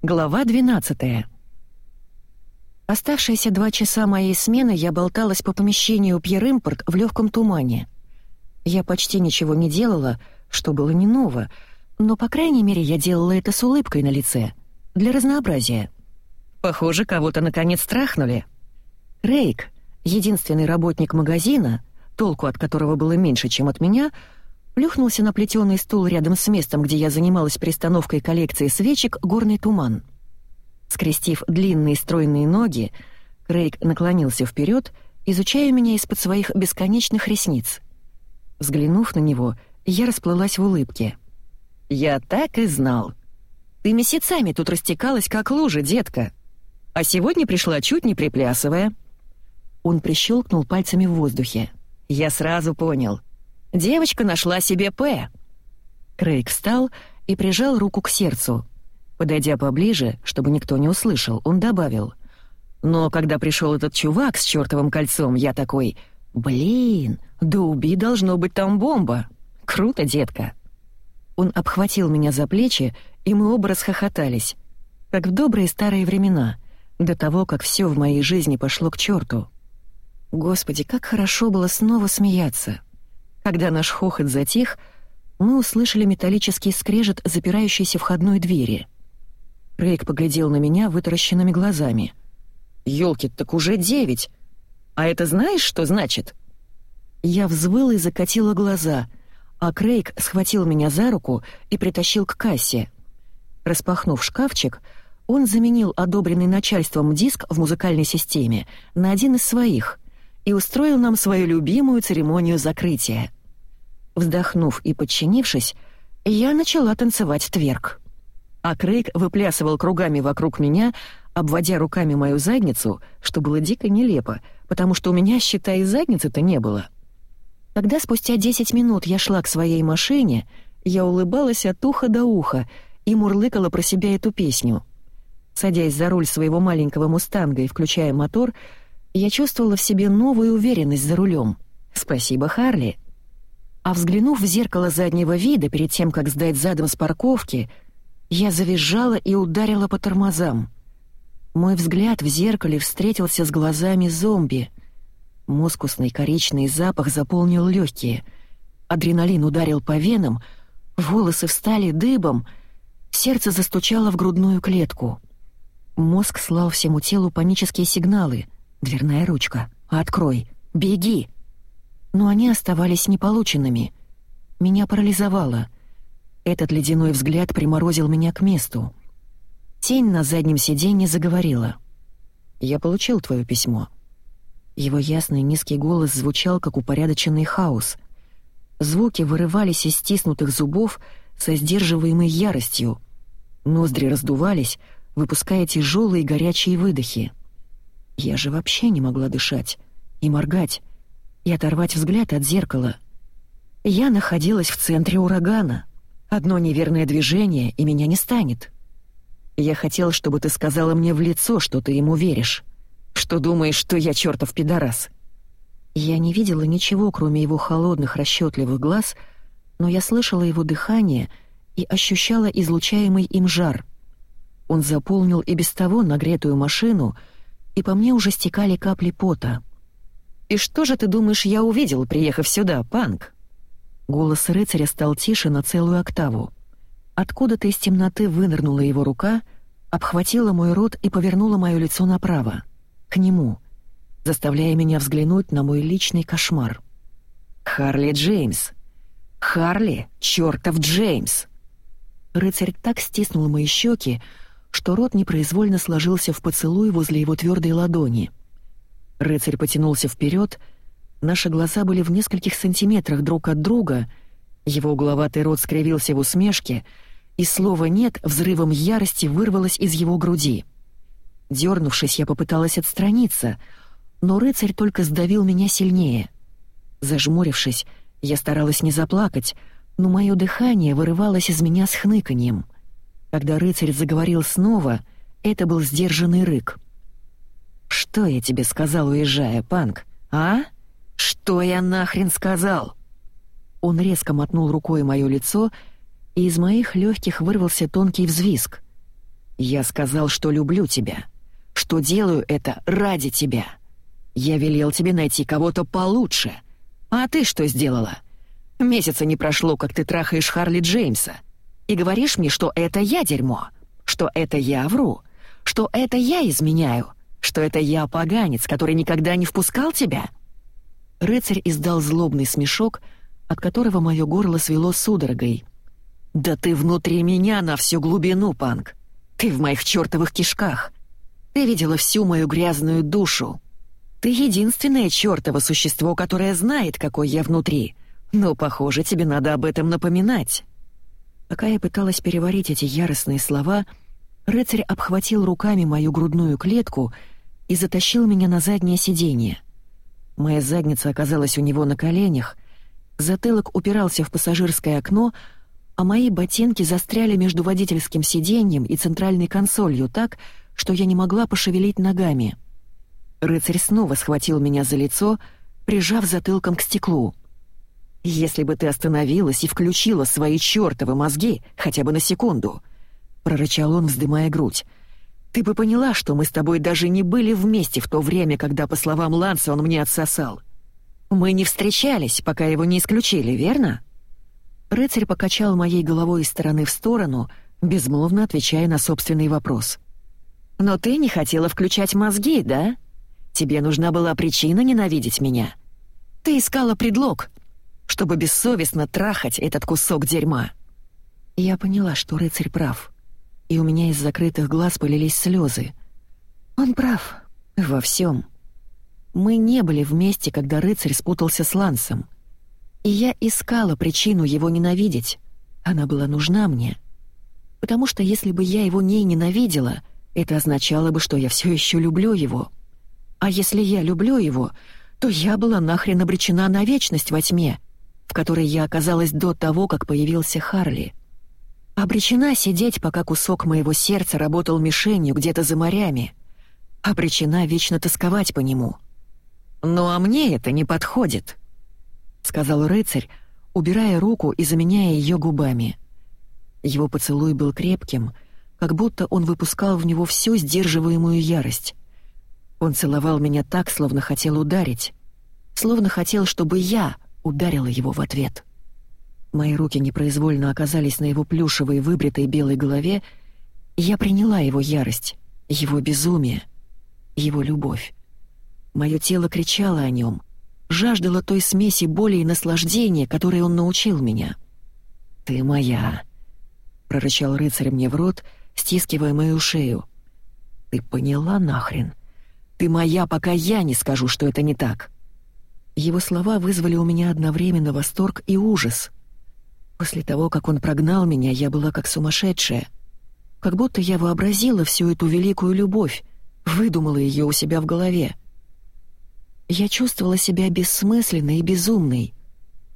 Глава 12. Оставшиеся два часа моей смены я болталась по помещению Пьер-Импорт в легком тумане. Я почти ничего не делала, что было не ново, но, по крайней мере, я делала это с улыбкой на лице, для разнообразия. Похоже, кого-то наконец страхнули. Рейк, единственный работник магазина, толку от которого было меньше, чем от меня — плюхнулся на плетеный стул рядом с местом, где я занималась перестановкой коллекции свечек «Горный туман». Скрестив длинные стройные ноги, Крейг наклонился вперед, изучая меня из-под своих бесконечных ресниц. Взглянув на него, я расплылась в улыбке. «Я так и знал. Ты месяцами тут растекалась, как лужа, детка. А сегодня пришла чуть не приплясывая». Он прищелкнул пальцами в воздухе. «Я сразу понял. Девочка нашла себе П. Крейг встал и прижал руку к сердцу. Подойдя поближе, чтобы никто не услышал, он добавил. «Но когда пришел этот чувак с чертовым кольцом, я такой, блин, да уби должно быть там бомба. Круто, детка». Он обхватил меня за плечи, и мы оба расхохотались. Как в добрые старые времена, до того, как все в моей жизни пошло к черту. Господи, как хорошо было снова смеяться. Когда наш хохот затих, мы услышали металлический скрежет запирающейся входной двери. Рейк поглядел на меня вытаращенными глазами. «Ёлки, так уже девять! А это знаешь, что значит?» Я взвыла и закатила глаза, а Крейг схватил меня за руку и притащил к кассе. Распахнув шкафчик, он заменил одобренный начальством диск в музыкальной системе на один из своих и устроил нам свою любимую церемонию закрытия — Вздохнув и подчинившись, я начала танцевать тверк. А Крейг выплясывал кругами вокруг меня, обводя руками мою задницу, что было дико нелепо, потому что у меня, считай, задницы-то не было. Когда спустя 10 минут я шла к своей машине, я улыбалась от уха до уха и мурлыкала про себя эту песню. Садясь за руль своего маленького «Мустанга» и включая мотор, я чувствовала в себе новую уверенность за рулем. Спасибо, Харли а взглянув в зеркало заднего вида перед тем, как сдать задом с парковки, я завизжала и ударила по тормозам. Мой взгляд в зеркале встретился с глазами зомби. Мускусный коричный запах заполнил легкие. Адреналин ударил по венам, волосы встали дыбом, сердце застучало в грудную клетку. Мозг слал всему телу панические сигналы. «Дверная ручка! Открой! Беги!» Но они оставались неполученными. Меня парализовало. Этот ледяной взгляд приморозил меня к месту. Тень на заднем сиденье заговорила. «Я получил твое письмо». Его ясный низкий голос звучал, как упорядоченный хаос. Звуки вырывались из стиснутых зубов со сдерживаемой яростью. Ноздри раздувались, выпуская тяжелые горячие выдохи. Я же вообще не могла дышать и моргать и оторвать взгляд от зеркала. Я находилась в центре урагана. Одно неверное движение, и меня не станет. Я хотел, чтобы ты сказала мне в лицо, что ты ему веришь. Что думаешь, что я чертов пидорас. Я не видела ничего, кроме его холодных, расчетливых глаз, но я слышала его дыхание и ощущала излучаемый им жар. Он заполнил и без того нагретую машину, и по мне уже стекали капли пота — «И что же ты думаешь, я увидел, приехав сюда, Панк?» Голос рыцаря стал тише на целую октаву. Откуда-то из темноты вынырнула его рука, обхватила мой рот и повернула мое лицо направо, к нему, заставляя меня взглянуть на мой личный кошмар. «Харли Джеймс! Харли, чертов Джеймс!» Рыцарь так стиснул мои щеки, что рот непроизвольно сложился в поцелуй возле его твердой ладони — Рыцарь потянулся вперед, наши глаза были в нескольких сантиметрах друг от друга, его угловатый рот скривился в усмешке, и слово «нет» взрывом ярости вырвалось из его груди. Дернувшись, я попыталась отстраниться, но рыцарь только сдавил меня сильнее. Зажмурившись, я старалась не заплакать, но мое дыхание вырывалось из меня с хныканьем. Когда рыцарь заговорил снова, это был сдержанный рык — «Что я тебе сказал, уезжая, Панк? А? Что я нахрен сказал?» Он резко мотнул рукой мое лицо, и из моих легких вырвался тонкий взвизг. Я сказал, что люблю тебя, что делаю это ради тебя. Я велел тебе найти кого-то получше. А ты что сделала? Месяца не прошло, как ты трахаешь Харли Джеймса. И говоришь мне, что это я дерьмо, что это я вру, что это я изменяю, что это я поганец, который никогда не впускал тебя?» Рыцарь издал злобный смешок, от которого мое горло свело судорогой. «Да ты внутри меня на всю глубину, Панк! Ты в моих чертовых кишках! Ты видела всю мою грязную душу! Ты единственное чертово существо, которое знает, какой я внутри, но, похоже, тебе надо об этом напоминать!» Пока я пыталась переварить эти яростные слова, рыцарь обхватил руками мою грудную клетку и затащил меня на заднее сиденье. Моя задница оказалась у него на коленях, затылок упирался в пассажирское окно, а мои ботинки застряли между водительским сиденьем и центральной консолью так, что я не могла пошевелить ногами. Рыцарь снова схватил меня за лицо, прижав затылком к стеклу. «Если бы ты остановилась и включила свои чёртовы мозги хотя бы на секунду», — прорычал он, вздымая грудь, «ты бы поняла, что мы с тобой даже не были вместе в то время, когда, по словам Ланса, он мне отсосал. Мы не встречались, пока его не исключили, верно?» Рыцарь покачал моей головой из стороны в сторону, безмолвно отвечая на собственный вопрос. «Но ты не хотела включать мозги, да? Тебе нужна была причина ненавидеть меня. Ты искала предлог, чтобы бессовестно трахать этот кусок дерьма». Я поняла, что рыцарь прав, и у меня из закрытых глаз полились слезы. Он прав во всем. Мы не были вместе, когда рыцарь спутался с Лансом — и я искала причину его ненавидеть. Она была нужна мне. Потому что если бы я его не ненавидела, это означало бы, что я все еще люблю его. А если я люблю его, то я была нахрен обречена на вечность во тьме, в которой я оказалась до того, как появился Харли. Обречена сидеть, пока кусок моего сердца работал мишенью где-то за морями. Обречена вечно тосковать по нему. Ну а мне это не подходит сказал рыцарь, убирая руку и заменяя ее губами. Его поцелуй был крепким, как будто он выпускал в него всю сдерживаемую ярость. Он целовал меня так, словно хотел ударить, словно хотел, чтобы я ударила его в ответ. Мои руки непроизвольно оказались на его плюшевой выбритой белой голове, я приняла его ярость, его безумие, его любовь. Мое тело кричало о нем, жаждала той смеси боли и наслаждения, которой он научил меня. «Ты моя», — прорычал рыцарь мне в рот, стискивая мою шею. «Ты поняла нахрен? Ты моя, пока я не скажу, что это не так». Его слова вызвали у меня одновременно восторг и ужас. После того, как он прогнал меня, я была как сумасшедшая. Как будто я вообразила всю эту великую любовь, выдумала ее у себя в голове. Я чувствовала себя бессмысленной и безумной.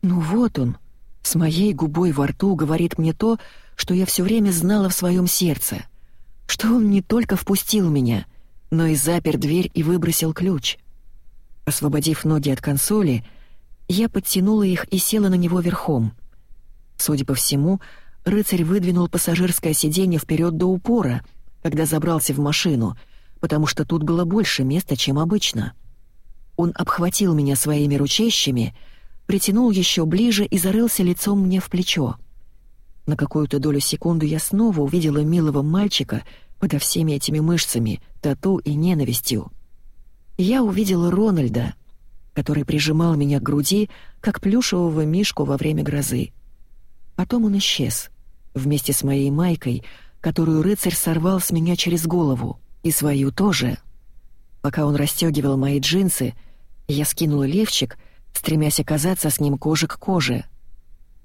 Ну вот он, с моей губой во рту говорит мне то, что я все время знала в своем сердце. Что он не только впустил меня, но и запер дверь и выбросил ключ. Освободив ноги от консоли, я подтянула их и села на него верхом. Судя по всему, рыцарь выдвинул пассажирское сиденье вперед до упора, когда забрался в машину, потому что тут было больше места, чем обычно. Он обхватил меня своими ручищами, притянул еще ближе и зарылся лицом мне в плечо. На какую-то долю секунды я снова увидела милого мальчика подо всеми этими мышцами, тату и ненавистью. Я увидела Рональда, который прижимал меня к груди, как плюшевого мишку во время грозы. Потом он исчез, вместе с моей майкой, которую рыцарь сорвал с меня через голову, и свою тоже — Пока он расстегивал мои джинсы, я скинула левчик, стремясь оказаться с ним кожа к коже.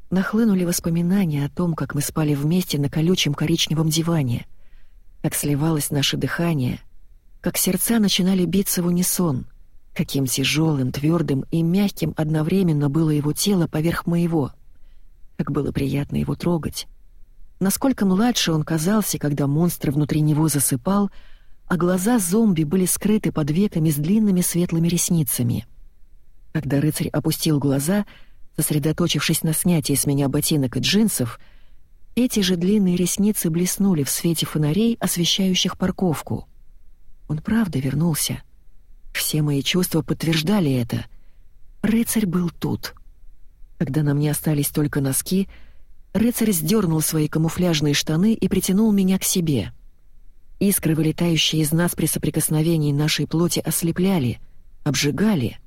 Нахлынули воспоминания о том, как мы спали вместе на колючем коричневом диване, как сливалось наше дыхание, как сердца начинали биться в унисон, каким тяжелым, твердым и мягким одновременно было его тело поверх моего, как было приятно его трогать. Насколько младше он казался, когда монстр внутри него засыпал — а глаза зомби были скрыты под веками с длинными светлыми ресницами. Когда рыцарь опустил глаза, сосредоточившись на снятии с меня ботинок и джинсов, Эти же длинные ресницы блеснули в свете фонарей, освещающих парковку. Он правда вернулся. Все мои чувства подтверждали это. Рыцарь был тут. Когда на мне остались только носки, рыцарь сдернул свои камуфляжные штаны и притянул меня к себе. Искры, вылетающие из нас при соприкосновении нашей плоти, ослепляли, обжигали.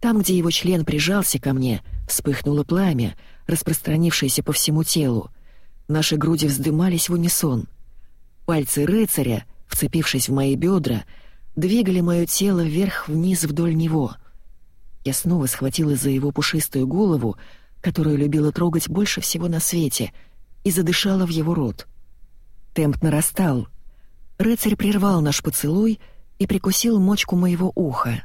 Там, где его член прижался ко мне, вспыхнуло пламя, распространившееся по всему телу. Наши груди вздымались в унисон. Пальцы рыцаря, вцепившись в мои бедра, двигали мое тело вверх-вниз вдоль него. Я снова схватила за его пушистую голову, которую любила трогать больше всего на свете, и задышала в его рот. Темп нарастал — Рыцарь прервал наш поцелуй и прикусил мочку моего уха.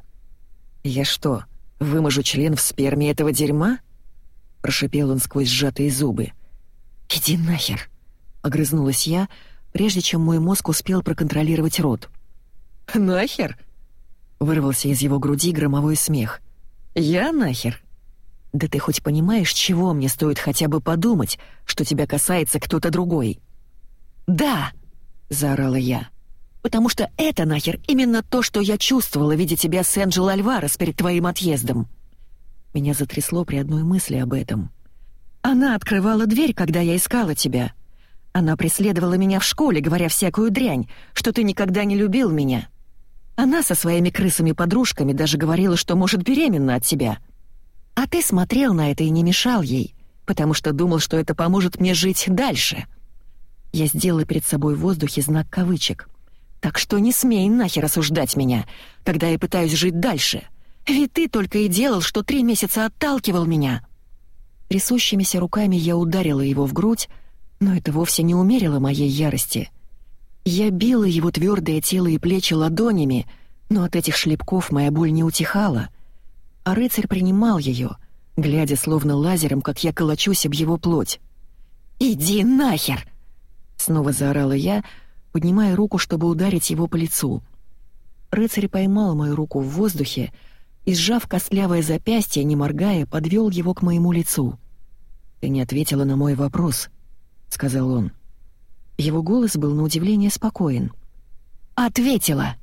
«Я что, выможу член в сперме этого дерьма?» — прошипел он сквозь сжатые зубы. «Иди нахер!» — огрызнулась я, прежде чем мой мозг успел проконтролировать рот. «Нахер?» — вырвался из его груди громовой смех. «Я нахер?» «Да ты хоть понимаешь, чего мне стоит хотя бы подумать, что тебя касается кто-то другой?» «Да!» заорала я. «Потому что это нахер именно то, что я чувствовала, видя тебя с Энджел Альварес перед твоим отъездом». Меня затрясло при одной мысли об этом. «Она открывала дверь, когда я искала тебя. Она преследовала меня в школе, говоря всякую дрянь, что ты никогда не любил меня. Она со своими крысами-подружками даже говорила, что может беременна от тебя. А ты смотрел на это и не мешал ей, потому что думал, что это поможет мне жить дальше». Я сделала перед собой в воздухе знак кавычек. «Так что не смей нахер осуждать меня, когда я пытаюсь жить дальше. Ведь ты только и делал, что три месяца отталкивал меня». Трясущимися руками я ударила его в грудь, но это вовсе не умерило моей ярости. Я била его твердое тело и плечи ладонями, но от этих шлепков моя боль не утихала. А рыцарь принимал ее, глядя словно лазером, как я колочусь об его плоть. «Иди нахер!» Снова заорала я, поднимая руку, чтобы ударить его по лицу. Рыцарь поймал мою руку в воздухе и, сжав костлявое запястье, не моргая, подвел его к моему лицу. «Ты не ответила на мой вопрос», — сказал он. Его голос был на удивление спокоен. «Ответила!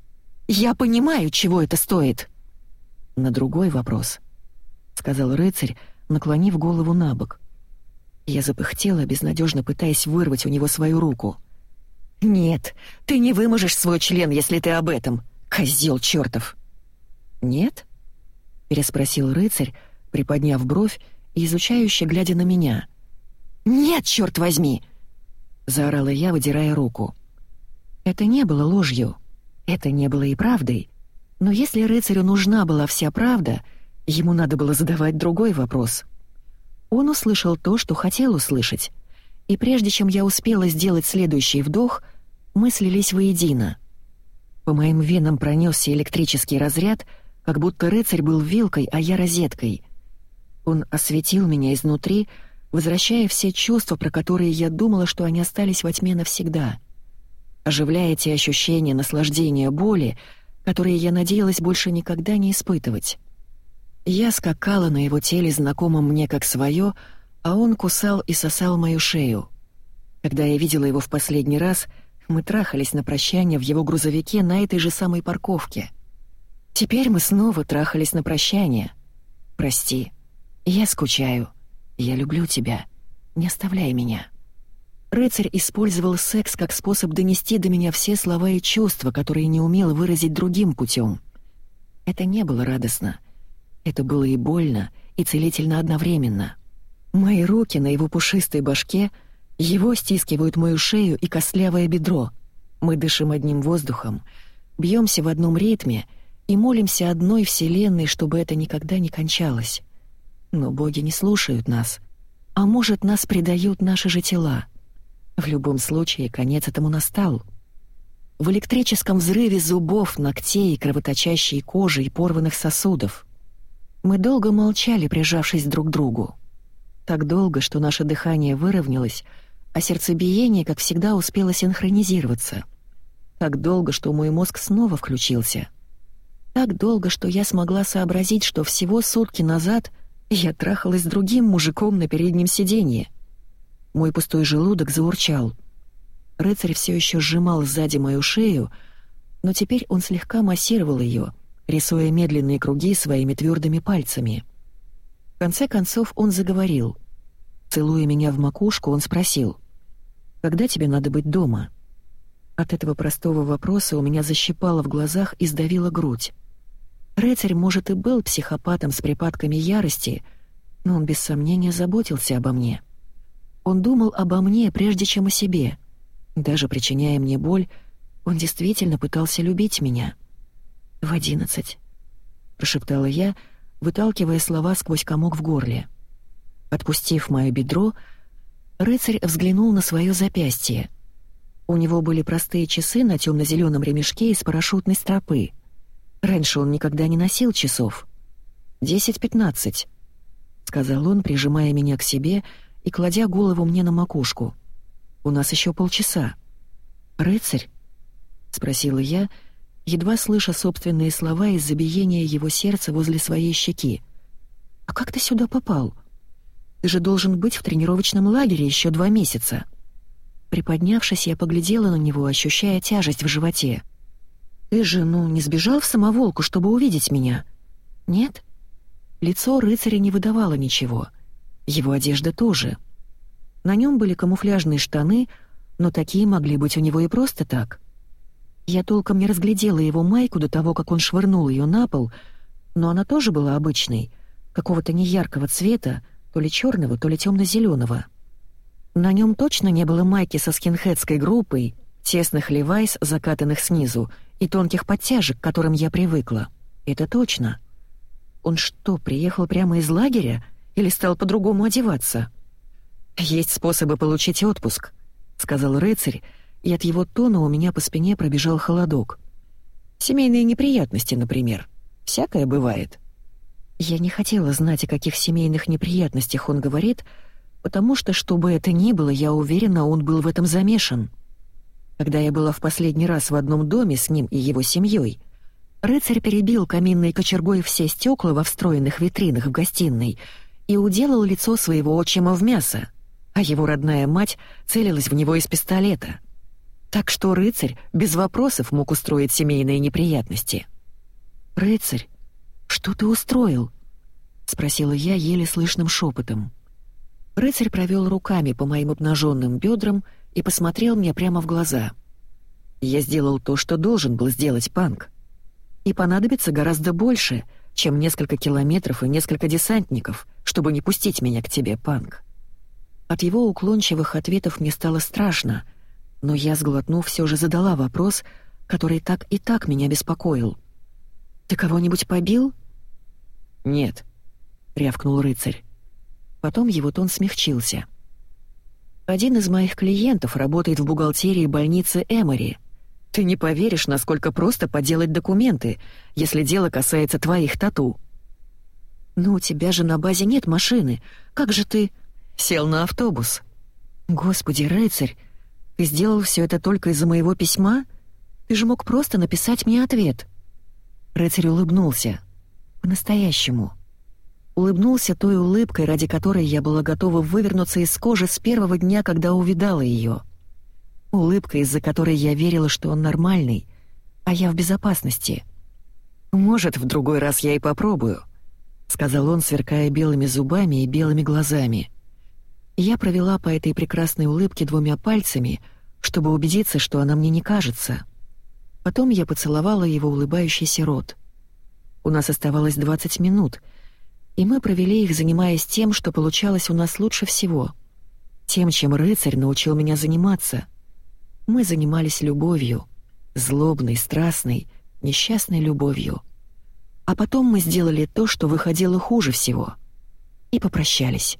Я понимаю, чего это стоит!» «На другой вопрос», — сказал рыцарь, наклонив голову на бок. Я запыхтела, безнадежно пытаясь вырвать у него свою руку. «Нет, ты не выможешь свой член, если ты об этом, козел чертов!» «Нет?» — переспросил рыцарь, приподняв бровь и изучающе глядя на меня. «Нет, черт возьми!» — заорала я, выдирая руку. Это не было ложью, это не было и правдой, но если рыцарю нужна была вся правда, ему надо было задавать другой вопрос — он услышал то, что хотел услышать, и прежде чем я успела сделать следующий вдох, мы слились воедино. По моим венам пронесся электрический разряд, как будто рыцарь был вилкой, а я розеткой. Он осветил меня изнутри, возвращая все чувства, про которые я думала, что они остались во тьме навсегда. Оживляя те ощущения наслаждения боли, которые я надеялась больше никогда не испытывать. Я скакала на его теле, знакомом мне как свое, а он кусал и сосал мою шею. Когда я видела его в последний раз, мы трахались на прощание в его грузовике на этой же самой парковке. Теперь мы снова трахались на прощание. Прости. Я скучаю. Я люблю тебя. Не оставляй меня. Рыцарь использовал секс как способ донести до меня все слова и чувства, которые не умел выразить другим путем. Это не было радостно — это было и больно, и целительно одновременно. Мои руки на его пушистой башке, его стискивают мою шею и костлявое бедро. Мы дышим одним воздухом, бьемся в одном ритме и молимся одной вселенной, чтобы это никогда не кончалось. Но боги не слушают нас. А может, нас предают наши же тела. В любом случае, конец этому настал. В электрическом взрыве зубов, ногтей, кровоточащей кожи и порванных сосудов — мы долго молчали, прижавшись друг к другу. Так долго, что наше дыхание выровнялось, а сердцебиение, как всегда, успело синхронизироваться. Так долго, что мой мозг снова включился. Так долго, что я смогла сообразить, что всего сутки назад я трахалась с другим мужиком на переднем сиденье. Мой пустой желудок заурчал. Рыцарь все еще сжимал сзади мою шею, но теперь он слегка массировал ее, рисуя медленные круги своими твердыми пальцами. В конце концов он заговорил. Целуя меня в макушку, он спросил, «Когда тебе надо быть дома?» От этого простого вопроса у меня защипало в глазах и сдавило грудь. Рыцарь, может, и был психопатом с припадками ярости, но он без сомнения заботился обо мне. Он думал обо мне прежде, чем о себе. Даже причиняя мне боль, он действительно пытался любить меня. «В одиннадцать», — прошептала я, выталкивая слова сквозь комок в горле. Отпустив мое бедро, рыцарь взглянул на свое запястье — у него были простые часы на темно-зеленом ремешке из парашютной стропы. Раньше он никогда не носил часов. «Десять-пятнадцать», — сказал он, прижимая меня к себе и кладя голову мне на макушку. «У нас еще полчаса». «Рыцарь?» — спросила я, едва слыша собственные слова из-за биения его сердца возле своей щеки. «А как ты сюда попал? Ты же должен быть в тренировочном лагере еще два месяца». Приподнявшись, я поглядела на него, ощущая тяжесть в животе. «Ты же, ну, не сбежал в самоволку, чтобы увидеть меня?» «Нет?» Лицо рыцаря не выдавало ничего. Его одежда тоже. На нем были камуфляжные штаны, но такие могли быть у него и просто так. Я толком не разглядела его майку до того, как он швырнул ее на пол, но она тоже была обычной, какого-то неяркого цвета, то ли черного, то ли темно-зеленого. На нем точно не было майки со скинхедской группой, тесных левайс, закатанных снизу, и тонких подтяжек, к которым я привыкла. Это точно. Он что, приехал прямо из лагеря или стал по-другому одеваться? «Есть способы получить отпуск», — сказал рыцарь, и от его тона у меня по спине пробежал холодок. «Семейные неприятности, например. Всякое бывает». Я не хотела знать, о каких семейных неприятностях он говорит, — потому что, что бы это ни было, я уверена, он был в этом замешан. Когда я была в последний раз в одном доме с ним и его семьей, рыцарь перебил каминной кочергой все стекла во встроенных витринах в гостиной и уделал лицо своего отчима в мясо, а его родная мать целилась в него из пистолета. Так что рыцарь без вопросов мог устроить семейные неприятности. «Рыцарь, что ты устроил?» — спросила я еле слышным шепотом. Рыцарь провел руками по моим обнаженным бедрам и посмотрел мне прямо в глаза. «Я сделал то, что должен был сделать Панк. И понадобится гораздо больше, чем несколько километров и несколько десантников, чтобы не пустить меня к тебе, Панк». От его уклончивых ответов мне стало страшно, но я, сглотнув, все же задала вопрос, который так и так меня беспокоил. «Ты кого-нибудь побил?» «Нет», — рявкнул рыцарь. Потом его тон смягчился. «Один из моих клиентов работает в бухгалтерии больницы Эмори. Ты не поверишь, насколько просто поделать документы, если дело касается твоих тату». «Ну, у тебя же на базе нет машины. Как же ты...» «Сел на автобус». «Господи, рыцарь, ты сделал все это только из-за моего письма? Ты же мог просто написать мне ответ». Рыцарь улыбнулся. По-настоящему улыбнулся той улыбкой, ради которой я была готова вывернуться из кожи с первого дня, когда увидала ее. Улыбка, из-за которой я верила, что он нормальный, а я в безопасности. «Может, в другой раз я и попробую», — сказал он, сверкая белыми зубами и белыми глазами. Я провела по этой прекрасной улыбке двумя пальцами, чтобы убедиться, что она мне не кажется. Потом я поцеловала его улыбающийся рот. У нас оставалось 20 минут — и мы провели их, занимаясь тем, что получалось у нас лучше всего. Тем, чем рыцарь научил меня заниматься. Мы занимались любовью, злобной, страстной, несчастной любовью. А потом мы сделали то, что выходило хуже всего. И попрощались.